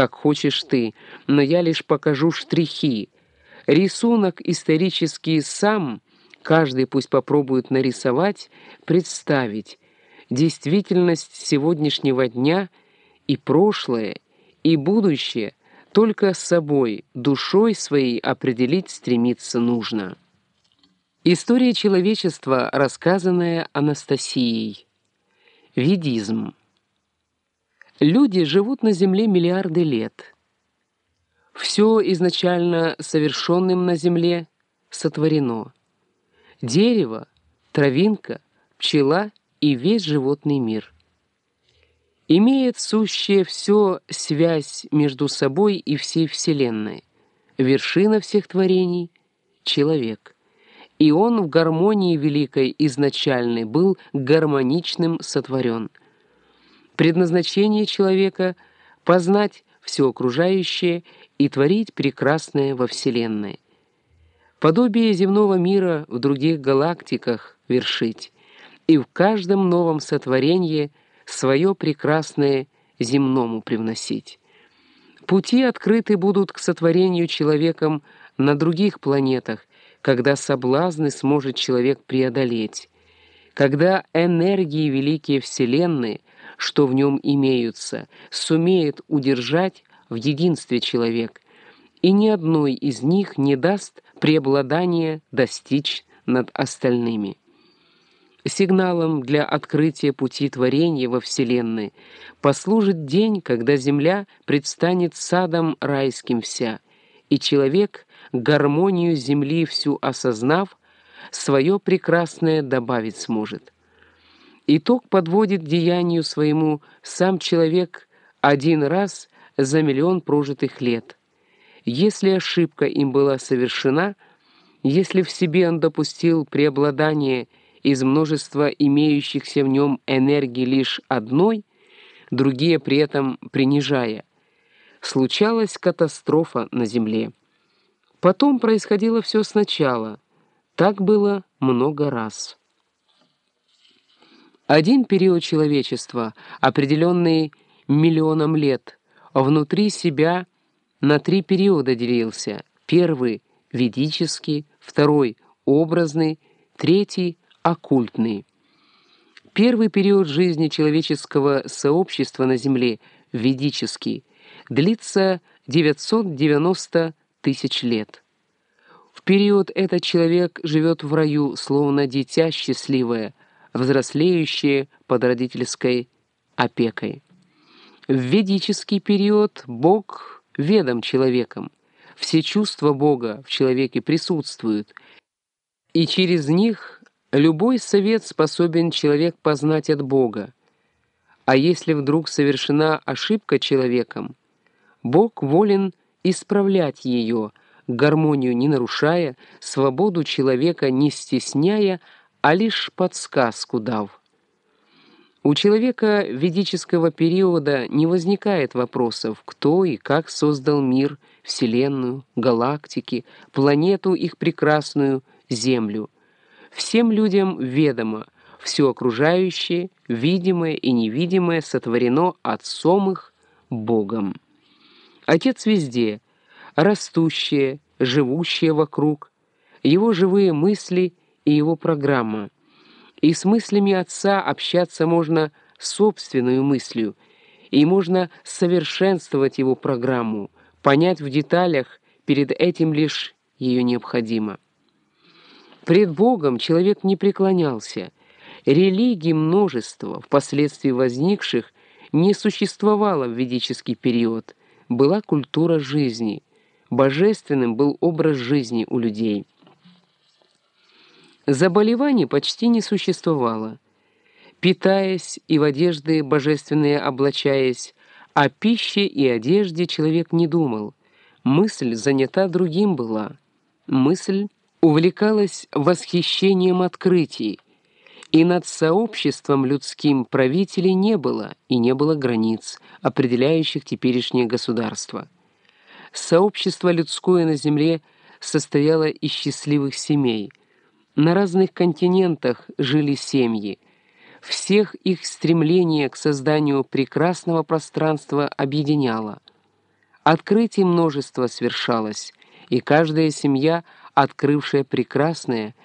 как хочешь ты, но я лишь покажу штрихи. Рисунок исторический сам, каждый пусть попробует нарисовать, представить. Действительность сегодняшнего дня и прошлое, и будущее только с собой, душой своей определить стремиться нужно. История человечества, рассказанная Анастасией. Ведизм. Люди живут на Земле миллиарды лет. Все изначально совершенным на Земле сотворено. Дерево, травинка, пчела и весь животный мир. Имеет сущее все связь между собой и всей Вселенной. Вершина всех творений — человек. И он в гармонии великой изначальной был гармоничным сотворен — Предназначение человека — познать все окружающее и творить прекрасное во Вселенной. Подобие земного мира в других галактиках вершить, и в каждом новом сотворении свое прекрасное земному привносить. Пути открыты будут к сотворению человеком на других планетах, когда соблазны сможет человек преодолеть, когда энергии великие Вселенной — что в нем имеются, сумеет удержать в единстве человек, и ни одной из них не даст преобладания достичь над остальными. Сигналом для открытия пути творения во Вселенной послужит день, когда Земля предстанет садом райским вся, и человек, гармонию Земли всю осознав, свое прекрасное добавить сможет. Итог подводит деянию своему сам человек один раз за миллион прожитых лет. Если ошибка им была совершена, если в себе он допустил преобладание из множества имеющихся в нем энергий лишь одной, другие при этом принижая, случалась катастрофа на Земле. Потом происходило все сначала. Так было много раз. Один период человечества, определенный миллионом лет, внутри себя на три периода делился. Первый — ведический, второй — образный, третий — оккультный. Первый период жизни человеческого сообщества на Земле, ведический, длится 990 тысяч лет. В период этот человек живет в раю, словно дитя счастливое — взрослеющие под родительской опекой. В ведический период Бог ведом человеком, все чувства Бога в человеке присутствуют, и через них любой совет способен человек познать от Бога. А если вдруг совершена ошибка человеком, Бог волен исправлять ее, гармонию не нарушая, свободу человека не стесняя, а лишь подсказку дав. У человека ведического периода не возникает вопросов, кто и как создал мир, Вселенную, галактики, планету их прекрасную, Землю. Всем людям ведомо, все окружающее, видимое и невидимое сотворено Отцом их, Богом. Отец везде, растущее, живущее вокруг, его живые мысли и его программа. И с мыслями отца общаться можно собственную мыслью, и можно совершенствовать его программу, понять в деталях, перед этим лишь ее необходимо. Пред Богом человек не преклонялся. Религий множество, впоследствии возникших, не существовало в ведический период. Была культура жизни. Божественным был образ жизни у людей. Заболеваний почти не существовало. Питаясь и в одежды божественные облачаясь, о пище и одежде человек не думал. Мысль занята другим была. Мысль увлекалась восхищением открытий, и над сообществом людским правителей не было, и не было границ, определяющих теперешнее государство. Сообщество людское на земле состояло из счастливых семей — на разных континентах жили семьи. Всех их стремление к созданию прекрасного пространства объединяло. Открытий множество свершалось, и каждая семья, открывшая прекрасное,